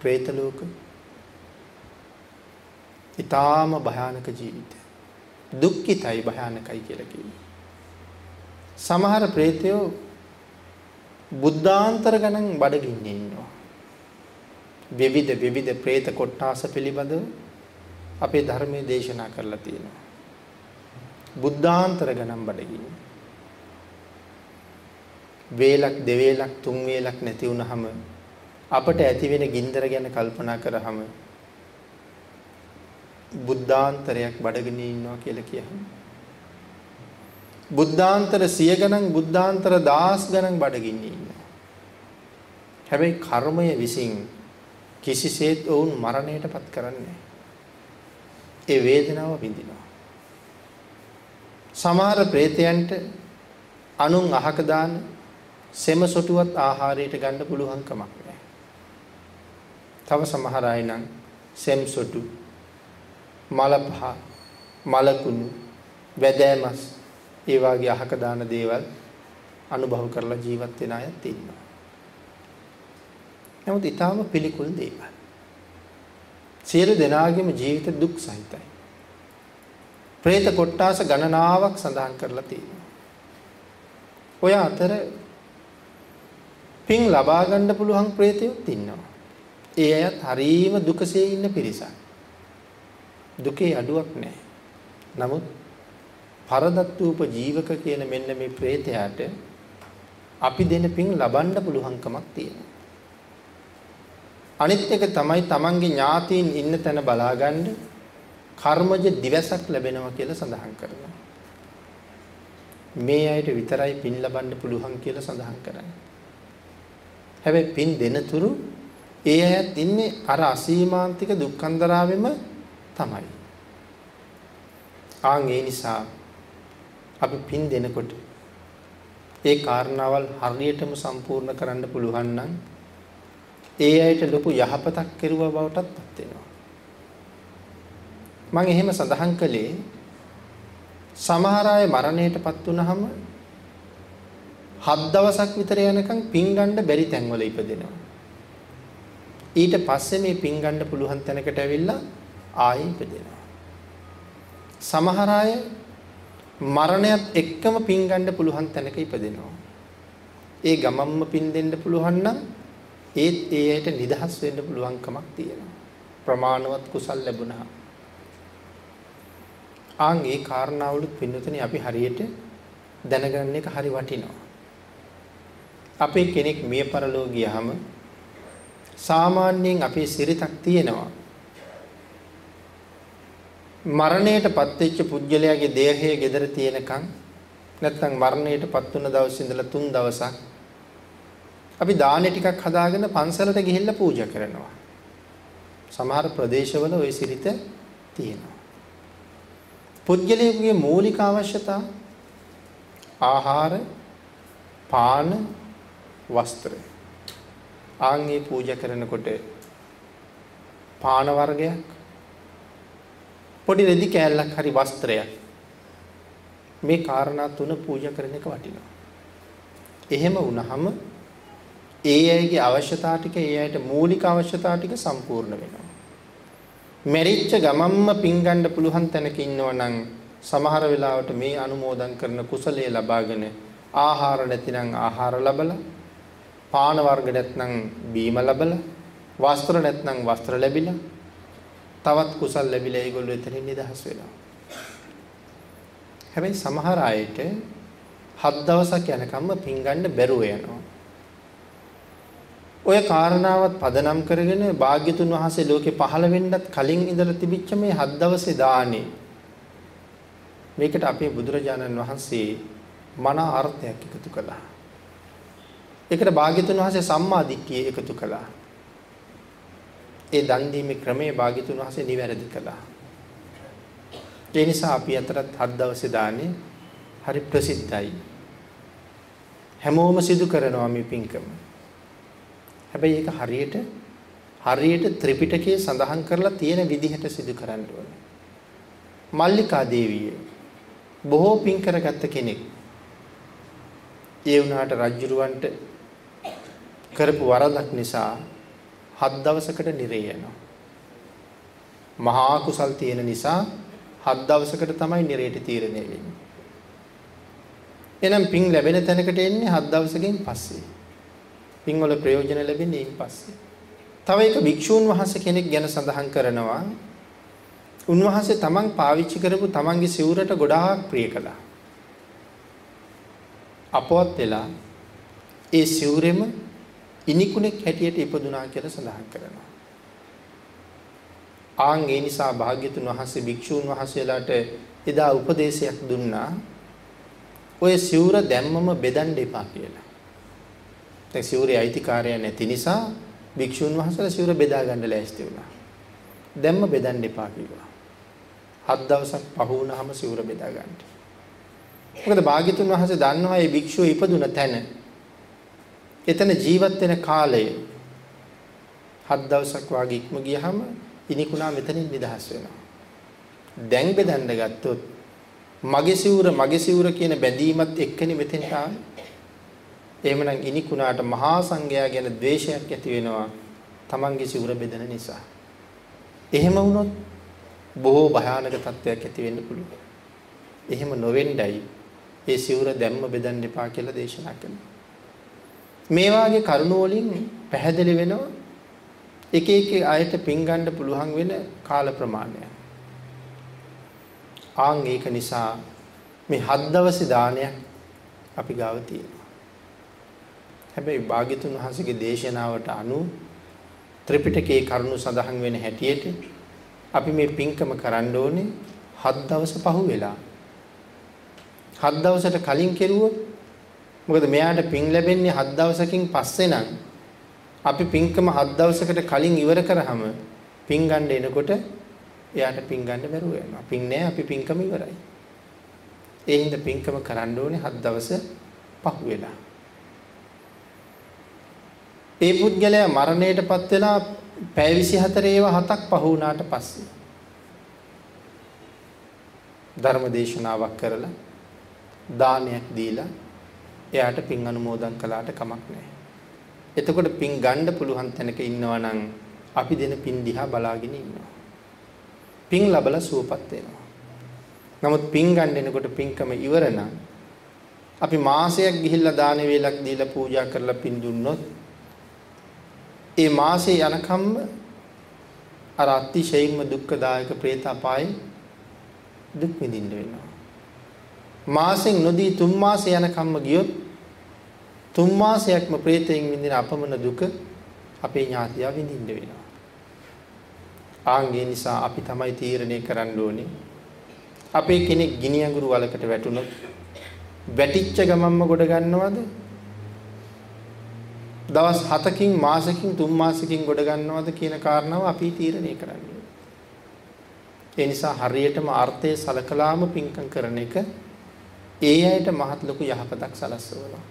പ്രേත ලෝක. ඊටාම භයානක ජීවිතය. දුක්ඛිතයි භයානකයි කියලා කියනවා. සමහර പ്രേතයෝ බුද්ධාන්තර ගණන් බඩගින්නේ ඉන්නවා. විවිධ විවිධ പ്രേත කොටාස පිළිබඳව අපේ ධර්මයේ දේශනා කරලා තියෙනවා. බුද්ධාන්තර ගණන් බඩගින්නේ. වේලක් දෙවේලක් තුන් වේලක් නැති වුනහම අපට ඇති වෙන ගින්දර ගැන කල්පනා කරාම බුද්ධාන්තරයක් බඩගිනි ඉන්නවා කියලා කියහම බුද්ධාන්තර 100 ගණන් බුද්ධාන්තර 10 ගණන් බඩගින්නේ ඉන්නවා. හැබැයි කර්මය විසින් කිසිසේත් වුන් මරණයටපත් කරන්නේ ඒ වේදනාව විඳිනවා. සමහර ප්‍රේතයන්ට අනුන් අහක දාන සෙම සොටුවත් ආහාරයට ගන්න පුළුවන් කමක් නැහැ. තව සමහර අය නම් සෙම්සොටු මලපහ මලකුණු වැදෑමස් ඒ වගේ අහක දාන දේවල් අනුභව කරලා ජීවත් වෙන අයත් ඉන්නවා. නමුත් ඊටාම පිළිකුල් දේවල්. සියලු දෙනාගේම ජීවිත දුක් සහිතයි. പ്രേත කොට්ටාස ගණනාවක් සඳහන් කරලා තියෙනවා. ඔය අතර පින් ලබා ගන්න පුළුවන් പ്രേතයොත් ඉන්නවා. ඒ අයත් හරීම දුකසේ ඉන්න පිරිසක්. දුකේ අඩුවක් නැහැ. නමුත් පරදත්තූප ජීවක කියන මෙන්න මේ പ്രേතයාට අපි දෙන පින් ලබන්න පුළුවන්කමක් තියෙනවා. අනිත් එක තමයි තමන්ගේ ඥාතීන් ඉන්න තැන බලාගන්න කර්මජ දිවසක් ලැබෙනවා කියලා සඳහන් කරනවා. මේ අයට විතරයි පින් ලබන්න පුළුවන් කියලා සඳහන් කරන්නේ. හැබැයි පින් දෙන තුරු ඒ අයත් ඉන්නේ අර අසීමාන්තික දුක්ඛන්දරාවෙම තමයි. ආන් ඒ නිසා අපි පින් දෙනකොට ඒ කාරණාවල් හරියටම සම්පූර්ණ කරන්න පුළුවන් නම් ඒ අයට ලොකු යහපතක් කෙරුවා බවටත් පත් වෙනවා. මම එහෙම සඳහන් කළේ සමහර අය මරණයටපත් වුනහම හත් දවසක් විතර යනකම් පින් ගන්න බැරි තැන්වල ඉපදෙනවා. ඊට පස්සේ මේ පින් ගන්න පුළුවන් තැනකට ඇවිල්ලා ආයෙ ඉපදෙනවා. සමහර අය මරණයත් එක්කම පින් ගන්න පුළුවන් තැනක ඉපදෙනවා. ඒ ගමම්ම පින් දෙන්න පුළුවන් නම් ඒත් ඒ ඇයට නිදහස් වෙන්න පුළුවන්කමක් තියෙනවා. ප්‍රමාණවත් කුසල් ලැබුණා. ආන් ඒ කාරණාවලුත් පින්නතනේ අපි හරියට දැනගන්න එක හරි වටිනවා. අපේ කෙනෙක් මිය පරලෝ ගියහම සාමාන්‍යයෙන් අපේ සිරිතක් තියෙනවා. මරණයටපත් වෙච්ච පුජ්‍යලයාගේ දේහය gedara තියෙනකන් නැත්නම් මරණයටපත් වුණ දවස් ඉඳලා තුන් දවසක් අපි දානේ ටිකක් හදාගෙන පන්සලට ගිහිල්ලා පූජා කරනවා. සමහර ප්‍රදේශවල ওই සිරිත තියෙනවා. පුද්ගලයෙකුගේ මූලික අවශ්‍යතා ආහාර, පාන, වස්ත්‍ර. ආන්ගේ පූජා කරනකොට පාන වර්ගයක් පොඩි රෙදි කෑල්ලක් හරි වස්ත්‍රයක් මේ කාරණා තුන පූජා කරන එක වටිනවා. එහෙම වුණහම ඒ අයගේ අවශ්‍යතා ටික ඒ අයට මූලික අවශ්‍යතා ටික සම්පූර්ණ වෙනවා. මෙරිච්ච ගමම්ම පින් ගන්න පුළුවන් තැනක ඉන්නවනම් සමහර වෙලාවට මේ අනුමෝදන් කරන කුසලයේ ලබාගෙන ආහාර නැතිනම් ආහාර ලැබලා පාන වර්ග නැත්නම් බීම ලැබලා වස්ත්‍ර නැත්නම් වස්ත්‍ර ලැබිලා තවත් කුසල් ලැබිලා ඒගොල්ලෝ එතනින් නිදහස් වෙනවා. හැබැයි සමහර අයට හත් දවසක් යනකම්ම පින් ගන්න බැරුව යනවා. ඔය කාරණාවත් පදනම් කරගෙන භාග්‍යතුන් වහන්සේ ලෝකේ පහළ වෙන්නත් කලින් ඉඳලා තිබිච්ච මේ හත් දවසේ දානේ මේකට අපේ බුදුරජාණන් වහන්සේ මන අර්ථයක් එකතු කළා. ඒකට භාග්‍යතුන් වහන්සේ සම්මා දිට්ඨිය එකතු කළා. ඒ දන් දීමේ ක්‍රමයේ භාග්‍යතුන් වහන්සේ නිවැරදි කළා. ඒ නිසා අපි අතරත් හත් දවසේ දානේ හරි ප්‍රසිද්ධයි. හැමෝම සිදු කරනවා මේ පින්කම. හැබැයි ඒක හරියට හරියට ත්‍රිපිටකයේ සඳහන් කරලා තියෙන විදිහට සිදු කරන්න ඕනේ. මල්ලිකා දේවිය බොහෝ පින් කරගත්ත කෙනෙක්. ඒ වුණාට රජුරවන්ට කරපු වරදක් නිසා හත් දවසකට නිරේ යනවා. මහා කුසල් තියෙන නිසා හත් දවසකට තමයි නිරේට තීරණය වෙන්නේ. එහෙනම් පින් ලැබෙන තැනකට එන්නේ හත් දවසකින් පස්සේ. පින් වල ප්‍රයෝජන ලැබෙන්නේ ඊන් පස්සේ. තව එක භික්ෂූන් වහන්සේ කෙනෙක් ගැන සඳහන් කරනවා. උන්වහන්සේ තමන් පාවිච්චි කරපු තමන්ගේ සිවුරට ගොඩාක් ප්‍රිය කළා. අපවත් වෙලා ඒ සිවුරෙම ඉනිකුණෙක් හැටියට ඉපදුනා කියලා සඳහන් කරනවා. ආන් ඒ නිසා භාග්‍යතුන් වහන්සේ භික්ෂූන් වහන්සේලාට එදා උපදේශයක් දුන්නා. ඔය සිවුර දැම්මම බෙදන්න එපා කියලා. දැන් සිවුරේ අයිතිකාරය නැති නිසා භික්ෂූන් වහන්සේලා සිවුර බෙදා ගන්න ලෑස්ති වුණා. දැම්ම බෙදන්න එපා කිව්වා. හත් දවසක් පහ වුණාම සිවුර බෙදා ගන්න. මොකද භාග්‍යතුන් වහන්සේ දන්නවා මේ භික්ෂුව ඉපදුන තැන එතන ජීවත් වෙන කාලය හත් දවසක් වාගේ ඉක්ම ගියහම ඉනිකුණා මෙතනින් නිදහස් වෙනවා. දැන් බෙදන්න ගත්තොත් මගේ සිවුර මගේ සිවුර කියන බැඳීමත් එක්කනේ මෙතෙන්ට ආවේ. එහෙමනම් ඉනිකුණාට මහා සංඝයා ගැන ද්වේෂයක් ඇති වෙනවා තමන්ගේ සිවුර බෙදෙන නිසා. එහෙම වුණොත් බොහෝ භයානක තත්ත්වයක් ඇති වෙන්න පුළුවන්. එහෙම නොවෙන්නයි ඒ සිවුර දැම්ම බෙදන්න එපා කියලා දේශනා කළා. මේ වාගේ කරුණ වලින් පැහැදිලි වෙනවා එක එක අයට පින් ගන්න පුළුවන් වෙන කාල ප්‍රමාණය. ආන් ඒක නිසා මේ හත් දවසේ දානයක් අපි ගාව තියෙනවා. හැබැයි භාග්‍යතුන් වහන්සේගේ දේශනාවට අනුව ත්‍රිපිටකයේ කරුණු සඳහන් වෙන හැටියට අපි මේ පින්කම කරන්න ඕනේ හත් දවස් පහු වෙලා. හත් දවසට කලින් කෙරුවොත් මොකද මෙයාට පින් ලැබෙන්නේ හත් දවසකින් පස්සේ නම් අපි පින්කම හත් දවසකට කලින් ඉවර කරාම පින් ගන්න එනකොට එයාට පින් ගන්න බැරුව යනවා. පින් නැහැ අපි පින්කම ඉවරයි. ඒ හින්දා පින්කම කරන්න ඕනේ හත් දවස පහු වෙලා. ඒ පුද්ගලයා මරණයටපත් වෙලා පැය 24 ඒවා හතක් පහ වුණාට පස්සේ ධර්ම දේශනාවක් කරලා දානයක් දීලා එයාට පින් අනුමෝදන් කළාට කමක් නැහැ. එතකොට පින් ගන්න පුළුවන් තැනක ඉන්නවා නම් අපි දෙන පින් දිහා බලාගෙන ඉන්නවා. පින් ලබලා සුවපත් වෙනවා. නමුත් පින් ගන්න එනකොට පින්කම ඉවර නම් අපි මාසයක් ගිහිල්ලා දාන වේලක් දීලා පූජා කරලා පින් දුන්නොත් ඒ මාසේ යනකම්ම අර අතිශයින්ම දුක්ඛදායක പ്രേත අපායේ දුක් විඳින්න වෙනවා. මාසෙන් නොදී තුන් මාසෙ යනකම්ම ගියොත් තුන් මාසයක්ම പ്രേතයෙන් විඳින අපමණ දුක අපේ ඥාතියා විඳින්න වෙනවා. ආන්ගේ නිසා අපි තමයි තීරණය කරන්න ඕනේ. අපේ කෙනෙක් ගිනි අඟුරු වලකට වැටුණොත් වැටිච්ච ගමන්ම ගොඩ ගන්නවද? දවස් 7කින් මාසකින් තුන් මාසකින් ගොඩ ගන්නවද කියන කාරණාව අපි තීරණය කරන්නේ. ඒ නිසා හරියටම අර්ථය සලකලාම පින්කම් කරන එක ඒ අයට මහත් ලොකු යහපතක් සලස්වනවා.